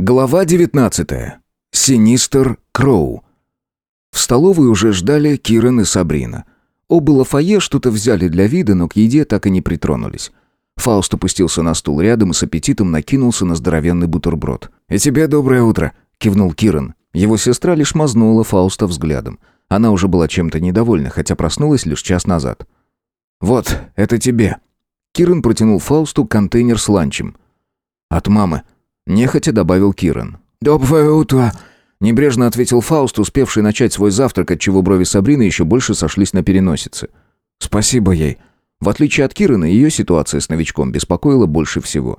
Глава 19. Синистер Кроу. В столовой уже ждали Кирен и Сабрина. Оба Лафае что-то взяли для вида, но к еде так и не притронулись. Фауст опустился на стул рядом и с аппетитом накинулся на здоровенный бутерброд. «И тебе доброе утро», — кивнул Кирен. Его сестра лишь мазнула Фауста взглядом. Она уже была чем-то недовольна, хотя проснулась лишь час назад. «Вот, это тебе». Кирен протянул Фаусту контейнер с ланчем. «От мамы», Нехотя добавил Киран. «Доброе утро!» Небрежно ответил Фауст, успевший начать свой завтрак, отчего брови Сабрины еще больше сошлись на переносице. «Спасибо ей». В отличие от Кирана, ее ситуация с новичком беспокоила больше всего.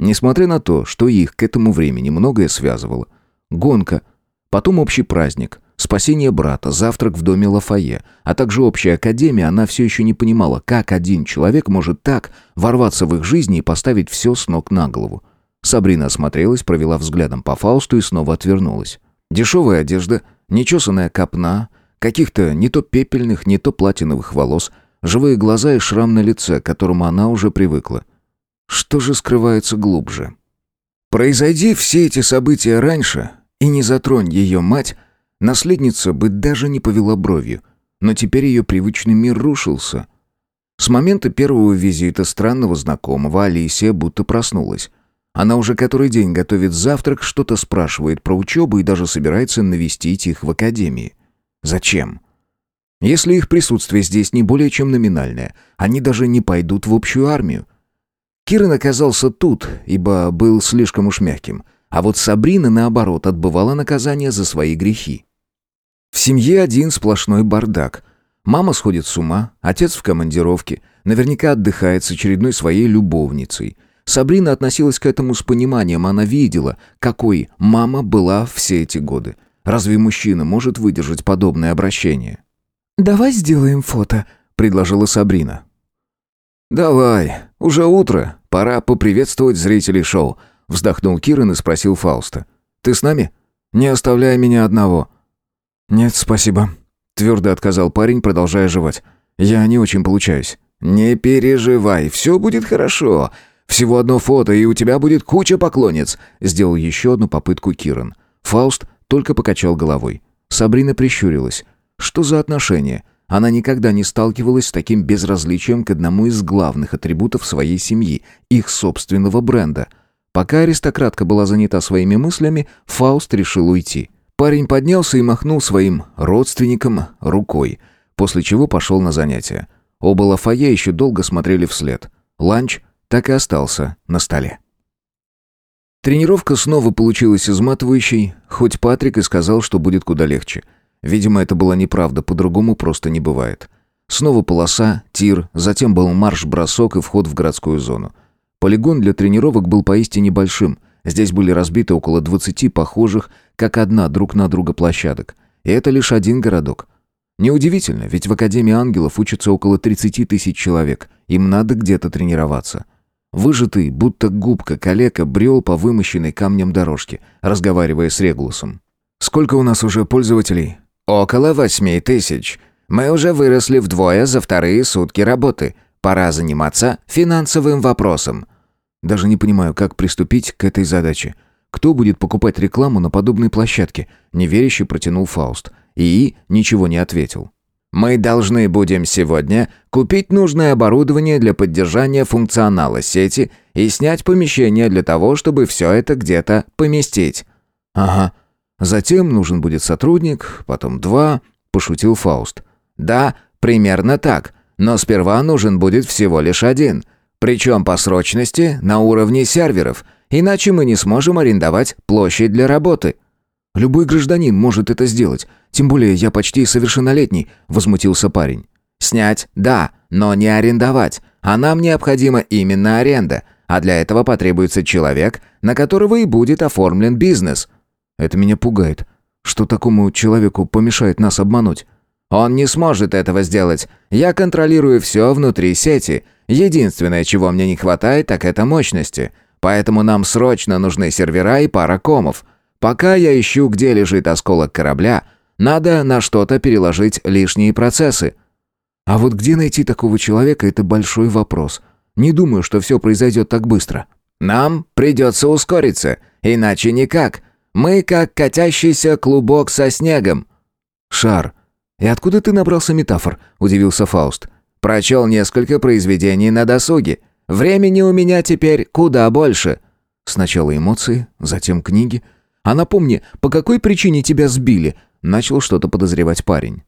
Несмотря на то, что их к этому времени многое связывало. Гонка, потом общий праздник, спасение брата, завтрак в доме Лафае, а также общая академия, она все еще не понимала, как один человек может так ворваться в их жизни и поставить все с ног на голову. Сабрина осмотрелась, провела взглядом по Фаусту и снова отвернулась. Дешевая одежда, нечесанная копна, каких-то не то пепельных, не то платиновых волос, живые глаза и шрам на лице, к которому она уже привыкла. Что же скрывается глубже? Произойди все эти события раньше, и не затронь ее мать, наследница бы даже не повела бровью, но теперь ее привычный мир рушился. С момента первого визита странного знакомого Алисия будто проснулась. Она уже который день готовит завтрак, что-то спрашивает про учебу и даже собирается навестить их в академии. Зачем? Если их присутствие здесь не более чем номинальное, они даже не пойдут в общую армию. Киран оказался тут, ибо был слишком уж мягким, а вот Сабрина, наоборот, отбывала наказание за свои грехи. В семье один сплошной бардак. Мама сходит с ума, отец в командировке, наверняка отдыхает с очередной своей любовницей – Сабрина относилась к этому с пониманием, она видела, какой мама была все эти годы. Разве мужчина может выдержать подобное обращение? «Давай сделаем фото», — предложила Сабрина. «Давай, уже утро, пора поприветствовать зрителей шоу», — вздохнул Киран и спросил Фауста. «Ты с нами? Не оставляй меня одного». «Нет, спасибо», — твердо отказал парень, продолжая жевать. «Я не очень получаюсь». «Не переживай, все будет хорошо. Всего одно фото, и у тебя будет куча поклонниц», — сделал еще одну попытку Киран. Фауст только покачал головой. Сабрина прищурилась. «Что за отношения?» Она никогда не сталкивалась с таким безразличием к одному из главных атрибутов своей семьи, их собственного бренда. Пока аристократка была занята своими мыслями, Фауст решил уйти. Парень поднялся и махнул своим родственникам рукой, после чего пошел на занятия. Оба Лафае еще долго смотрели вслед. Ланч так и остался на столе. Тренировка снова получилась изматывающей, хоть Патрик и сказал, что будет куда легче. Видимо, это была неправда, по-другому просто не бывает. Снова полоса, тир, затем был марш-бросок и вход в городскую зону. Полигон для тренировок был поистине большим. Здесь были разбиты около 20 похожих, как одна друг на друга площадок. И это лишь один городок. Неудивительно, ведь в Академии ангелов учатся около 30 тысяч человек. Им надо где-то тренироваться. Выжатый, будто губка, калека брел по вымощенной камнем дорожке, разговаривая с Регулусом. «Сколько у нас уже пользователей?» «Около восьми тысяч. Мы уже выросли вдвое за вторые сутки работы. Пора заниматься финансовым вопросом». «Даже не понимаю, как приступить к этой задаче. Кто будет покупать рекламу на подобной площадке?» Неверяще протянул Фауст. И ничего не ответил. Мы должны будем сегодня купить нужное оборудование для поддержания функционала сети и снять помещение для того, чтобы все это где-то поместить». «Ага. Затем нужен будет сотрудник, потом два», — пошутил Фауст. «Да, примерно так. Но сперва нужен будет всего лишь один. Причем по срочности на уровне серверов, иначе мы не сможем арендовать площадь для работы». Любой гражданин может это сделать. Тем более я почти совершеннолетний», — возмутился парень. «Снять, да, но не арендовать. А нам необходима именно аренда. А для этого потребуется человек, на которого и будет оформлен бизнес». «Это меня пугает. Что такому человеку помешает нас обмануть?» «Он не сможет этого сделать. Я контролирую все внутри сети. Единственное, чего мне не хватает, так это мощности. Поэтому нам срочно нужны сервера и пара комов». Пока я ищу, где лежит осколок корабля, надо на что-то переложить лишние процессы. А вот где найти такого человека – это большой вопрос. Не думаю, что все произойдет так быстро. Нам придется ускориться. Иначе никак. Мы как катящийся клубок со снегом». «Шар. И откуда ты набрался метафор?» – удивился Фауст. «Прочел несколько произведений на досуге. Времени у меня теперь куда больше». Сначала эмоции, затем книги. А напомни, по какой причине тебя сбили? Начал что-то подозревать парень.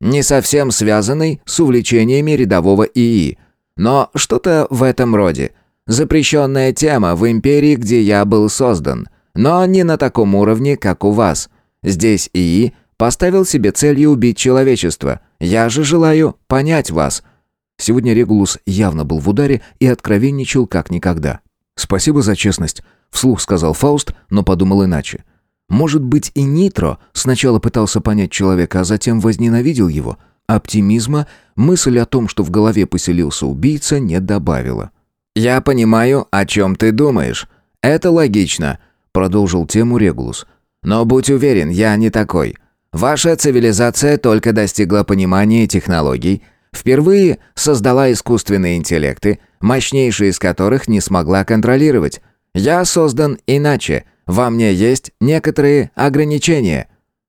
Не совсем связанный с увлечениями рядового ИИ. Но что-то в этом роде. Запрещенная тема в империи, где я был создан. Но не на таком уровне, как у вас. Здесь ИИ поставил себе целью убить человечество. Я же желаю понять вас. Сегодня Регулус явно был в ударе и откровенничал как никогда. «Спасибо за честность», — вслух сказал Фауст, но подумал иначе. «Может быть, и Нитро сначала пытался понять человека, а затем возненавидел его?» Оптимизма мысль о том, что в голове поселился убийца, не добавила. «Я понимаю, о чем ты думаешь. Это логично», — продолжил тему Регулус. «Но будь уверен, я не такой. Ваша цивилизация только достигла понимания технологий, впервые создала искусственные интеллекты, мощнейшие из которых не смогла контролировать. Я создан иначе. Во мне есть некоторые ограничения.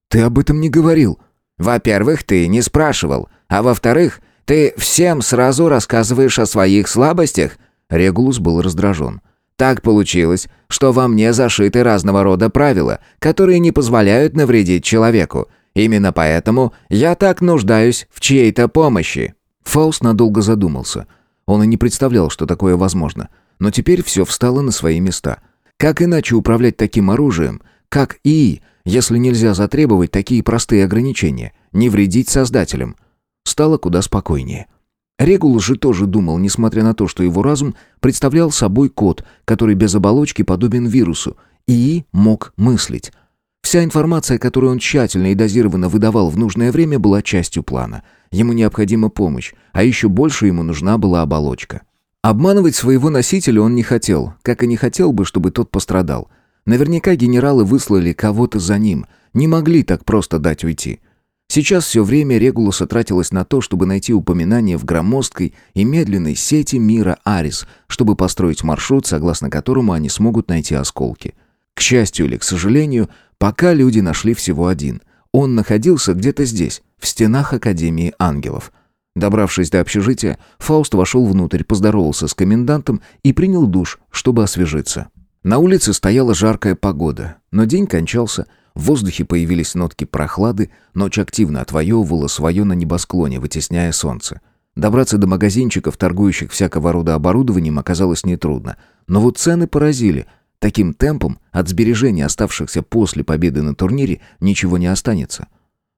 Ты об этом не говорил. Во-первых, ты не спрашивал, а во-вторых, ты всем сразу рассказываешь о своих слабостях. Регулус был раздражен. Так получилось, что во мне зашиты разного рода правила, которые не позволяют навредить человеку. Именно поэтому я так нуждаюсь в чьей-то помощи». Фауст надолго задумался. Он и не представлял, что такое возможно. Но теперь все встало на свои места. Как иначе управлять таким оружием, как ИИ, если нельзя затребовать такие простые ограничения, не вредить создателям? Стало куда спокойнее. Регул же тоже думал, несмотря на то, что его разум представлял собой код, который без оболочки подобен вирусу, и мог мыслить. Вся информация, которую он тщательно и дозированно выдавал в нужное время, была частью плана. Ему необходима помощь, а еще больше ему нужна была оболочка. Обманывать своего носителя он не хотел, как и не хотел бы, чтобы тот пострадал. Наверняка генералы выслали кого-то за ним, не могли так просто дать уйти. Сейчас все время Регулуса тратилось на то, чтобы найти упоминание в громоздкой и медленной сети мира Арис, чтобы построить маршрут, согласно которому они смогут найти осколки. К счастью или к сожалению, пока люди нашли всего один. Он находился где-то здесь, в стенах Академии Ангелов. Добравшись до общежития, Фауст вошел внутрь, поздоровался с комендантом и принял душ, чтобы освежиться. На улице стояла жаркая погода, но день кончался – в воздухе появились нотки прохлады, ночь активно отвоевывала свое на небосклоне, вытесняя солнце. Добраться до магазинчиков, торгующих всякого рода оборудованием, оказалось нетрудно. Но вот цены поразили. Таким темпом от сбережений, оставшихся после победы на турнире, ничего не останется.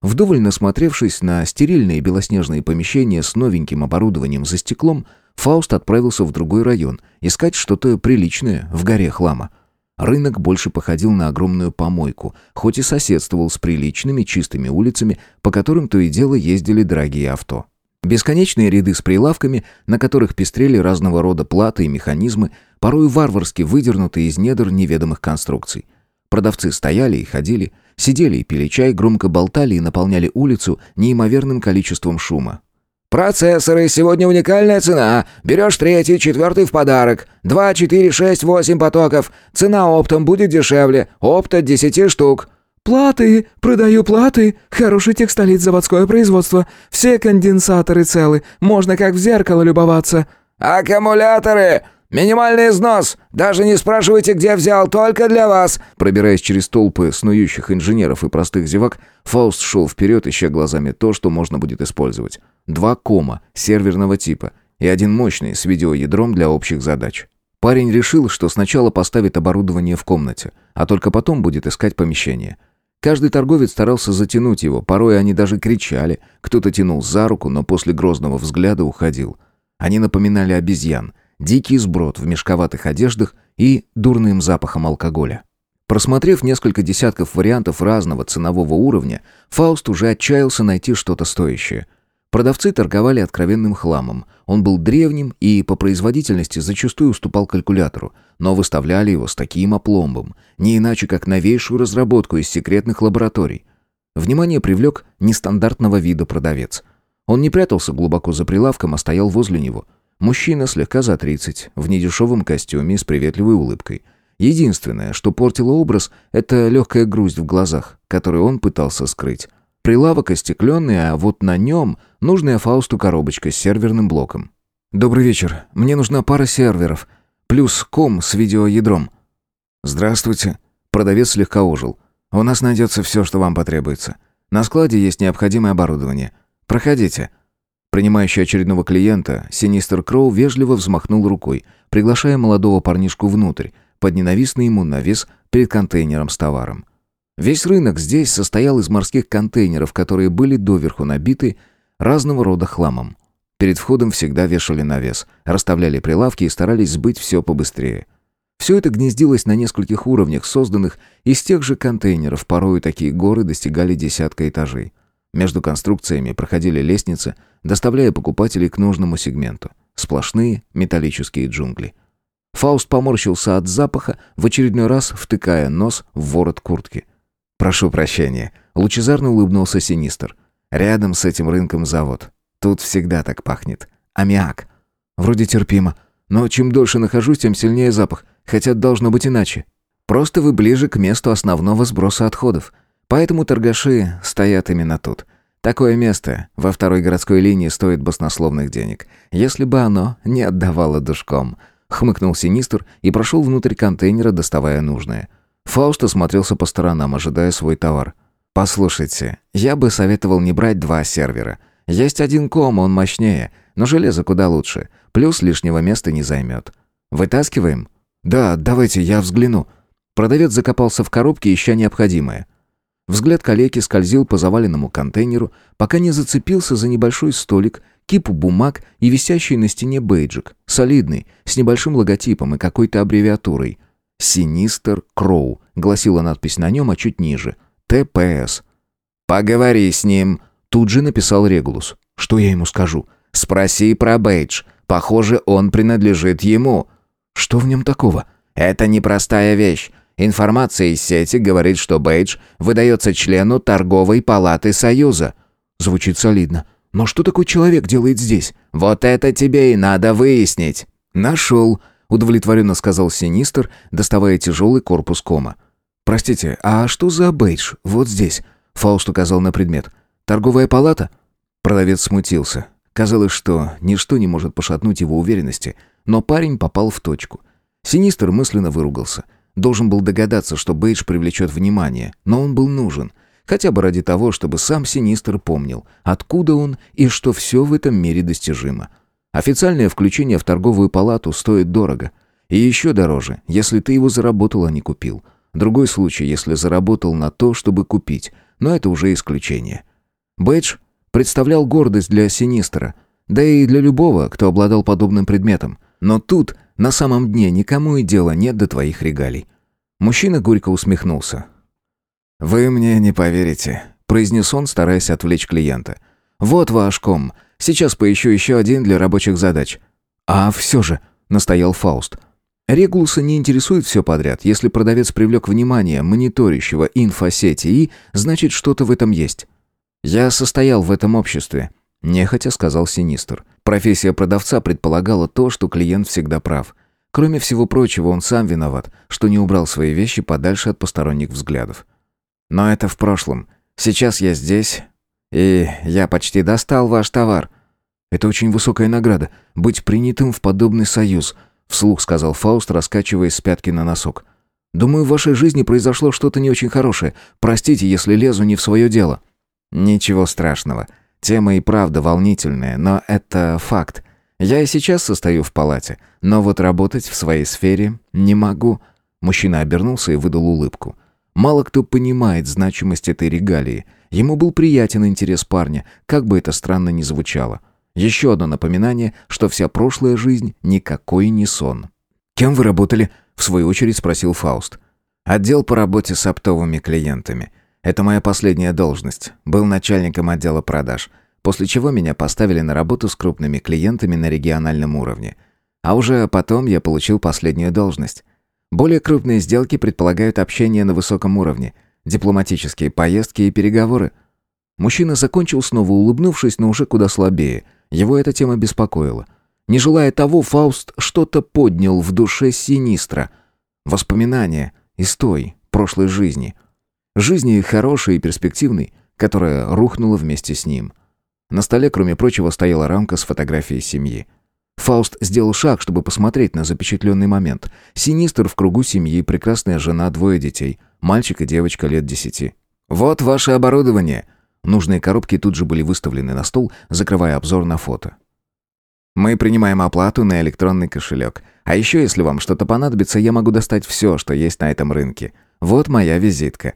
Вдоволь насмотревшись на стерильные белоснежные помещения с новеньким оборудованием за стеклом, Фауст отправился в другой район, искать что-то приличное в горе хлама. Рынок больше походил на огромную помойку, хоть и соседствовал с приличными чистыми улицами, по которым то и дело ездили дорогие авто. Бесконечные ряды с прилавками, на которых пестрели разного рода платы и механизмы, порой варварски выдернутые из недр неведомых конструкций. Продавцы стояли и ходили, сидели и пили чай, громко болтали и наполняли улицу неимоверным количеством шума. «Процессоры, сегодня уникальная цена. Берешь третий, четвертый в подарок. Два, четыре, шесть, восемь потоков. Цена оптом будет дешевле. Опта десяти штук». «Платы! Продаю платы! Хороший текстолит, заводское производство. Все конденсаторы целы. Можно как в зеркало любоваться». «Аккумуляторы! Минимальный износ! Даже не спрашивайте, где взял, только для вас!» Пробираясь через толпы снующих инженеров и простых зевак, Фауст шел вперед, ища глазами то, что можно будет использовать. Два кома серверного типа и один мощный с видеоядром для общих задач. Парень решил, что сначала поставит оборудование в комнате, а только потом будет искать помещение. Каждый торговец старался затянуть его, порой они даже кричали, кто-то тянул за руку, но после грозного взгляда уходил. Они напоминали обезьян — дикий сброд в мешковатых одеждах и дурным запахом алкоголя. Просмотрев несколько десятков вариантов разного ценового уровня, Фауст уже отчаялся найти что-то стоящее. Продавцы торговали откровенным хламом. Он был древним и по производительности зачастую уступал калькулятору, но выставляли его с таким опломбом, не иначе как новейшую разработку из секретных лабораторий. Внимание привлек нестандартного вида продавец. Он не прятался глубоко за прилавком, а стоял возле него – Мужчина слегка за 30, в недешевом костюме с приветливой улыбкой. Единственное, что портило образ, это легкая грусть в глазах, которую он пытался скрыть. Прилавок остекленный, а вот на нем нужная Фаусту коробочка с серверным блоком. «Добрый вечер. Мне нужна пара серверов. Плюс ком с видеоядром». «Здравствуйте». Продавец слегка ожил. «У нас найдется все, что вам потребуется. На складе есть необходимое оборудование. Проходите». Принимающий очередного клиента, Синистер Кроу вежливо взмахнул рукой, приглашая молодого парнишку внутрь, под ненавистный ему навес перед контейнером с товаром. Весь рынок здесь состоял из морских контейнеров, которые были доверху набиты разного рода хламом. Перед входом всегда вешали навес, расставляли прилавки и старались сбыть все побыстрее. Все это гнездилось на нескольких уровнях, созданных из тех же контейнеров, порою такие горы достигали десятка этажей. Между конструкциями проходили лестницы, доставляя покупателей к нужному сегменту. Сплошные металлические джунгли. Фауст поморщился от запаха, в очередной раз втыкая нос в ворот куртки. «Прошу прощения», — лучезарно улыбнулся Синистр. «Рядом с этим рынком завод. Тут всегда так пахнет. Аммиак. Вроде терпимо, но чем дольше нахожусь, тем сильнее запах, хотя должно быть иначе. Просто вы ближе к месту основного сброса отходов. Поэтому торгаши стоят именно тут. Такое место во второй городской линии стоит баснословных денег, если бы оно не отдавало душком. Хмыкнул Синистр и прошел внутрь контейнера, доставая нужное. Фауст осмотрелся по сторонам, ожидая свой товар. «Послушайте, я бы советовал не брать два сервера. Есть один ком, он мощнее, но железо куда лучше, плюс лишнего места не займет. Вытаскиваем?» «Да, давайте, я взгляну». Продавец закопался в коробке, ища необходимое. Взгляд коллеги скользил по заваленному контейнеру, пока не зацепился за небольшой столик, кипу бумаг и висящий на стене бейджик, солидный, с небольшим логотипом и какой-то аббревиатурой. «Синистер Кроу», — гласила надпись на нем, а чуть ниже. «ТПС». «Поговори с ним», — тут же написал Регулус. «Что я ему скажу?» «Спроси про бейдж. Похоже, он принадлежит ему». «Что в нем такого?» «Это непростая вещь. Информация из сети говорит, что бейдж выдается члену торговой палаты Союза. Звучит солидно. Но что такой человек делает здесь? Вот это тебе и надо выяснить. Нашел, удовлетворенно сказал Синистер, доставая тяжелый корпус кома. Простите, а что за бейдж вот здесь? Фауст указал на предмет. Торговая палата? Продавец смутился. Казалось, что ничто не может пошатнуть его уверенности, но парень попал в точку. Синистер мысленно выругался – Должен был догадаться, что Бейдж привлечет внимание, но он был нужен. Хотя бы ради того, чтобы сам Синистер помнил, откуда он и что все в этом мире достижимо. Официальное включение в торговую палату стоит дорого. И еще дороже, если ты его заработал, а не купил. Другой случай, если заработал на то, чтобы купить, но это уже исключение. Бейдж представлял гордость для Синистера, да и для любого, кто обладал подобным предметом. Но тут на самом дне никому и дела нет до твоих регалий. Мужчина горько усмехнулся. «Вы мне не поверите», — произнес он, стараясь отвлечь клиента. «Вот ваш ком. Сейчас поищу еще один для рабочих задач». «А все же», — настоял Фауст. Регулуса не интересует все подряд. Если продавец привлек внимание мониторящего инфосети и, значит, что-то в этом есть. Я состоял в этом обществе. Нехотя сказал Синистр. Профессия продавца предполагала то, что клиент всегда прав. Кроме всего прочего, он сам виноват, что не убрал свои вещи подальше от посторонних взглядов. Но это в прошлом. Сейчас я здесь, и я почти достал ваш товар. Это очень высокая награда — быть принятым в подобный союз, вслух сказал Фауст, раскачиваясь с пятки на носок. Думаю, в вашей жизни произошло что-то не очень хорошее. Простите, если лезу не в свое дело. Ничего страшного. Тема и правда волнительная, но это факт. Я и сейчас состою в палате, но вот работать в своей сфере не могу». Мужчина обернулся и выдал улыбку. Мало кто понимает значимость этой регалии. Ему был приятен интерес парня, как бы это странно ни звучало. Еще одно напоминание, что вся прошлая жизнь никакой не сон. «Кем вы работали?» — в свою очередь спросил Фауст. «Отдел по работе с оптовыми клиентами. Это моя последняя должность. Был начальником отдела продаж. После чего меня поставили на работу с крупными клиентами на региональном уровне. А уже потом я получил последнюю должность. Более крупные сделки предполагают общение на высоком уровне, дипломатические поездки и переговоры. Мужчина закончил снова улыбнувшись, но уже куда слабее. Его эта тема беспокоила. Не желая того, Фауст что-то поднял в душе Синистра. Воспоминания из той, прошлой жизни. Жизни хорошей и перспективной, которая рухнула вместе с ним. На столе, кроме прочего, стояла рамка с фотографией семьи. Фауст сделал шаг, чтобы посмотреть на запечатленный момент. Синистр в кругу семьи, прекрасная жена, двое детей. Мальчик и девочка лет десяти. «Вот ваше оборудование!» Нужные коробки тут же были выставлены на стол, закрывая обзор на фото. «Мы принимаем оплату на электронный кошелек. А еще, если вам что-то понадобится, я могу достать все, что есть на этом рынке. Вот моя визитка».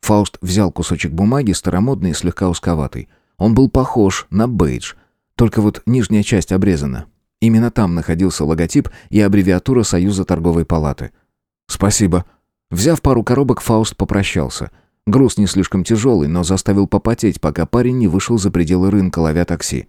Фауст взял кусочек бумаги, старомодный и слегка узковатый. Он был похож на бейдж, только вот нижняя часть обрезана. Именно там находился логотип и аббревиатура Союза торговой палаты. «Спасибо». Взяв пару коробок, Фауст попрощался. Груз не слишком тяжелый, но заставил попотеть, пока парень не вышел за пределы рынка, ловя такси.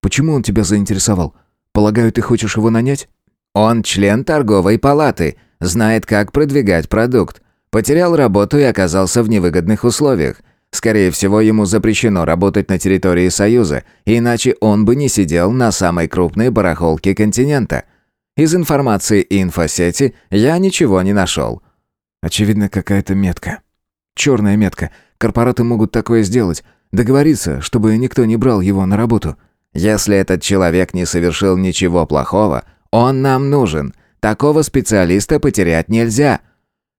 «Почему он тебя заинтересовал? Полагаю, ты хочешь его нанять?» «Он член торговой палаты, знает, как продвигать продукт. Потерял работу и оказался в невыгодных условиях. Скорее всего, ему запрещено работать на территории Союза, иначе он бы не сидел на самой крупной барахолке континента. Из информации инфосети я ничего не нашел». «Очевидно, какая-то метка». Черная метка. Корпораты могут такое сделать. Договориться, чтобы никто не брал его на работу. Если этот человек не совершил ничего плохого, он нам нужен. Такого специалиста потерять нельзя.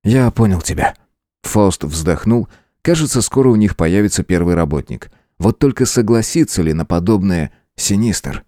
Я понял тебя. Фауст вздохнул. Кажется, скоро у них появится первый работник. Вот только согласится ли на подобное Синистер?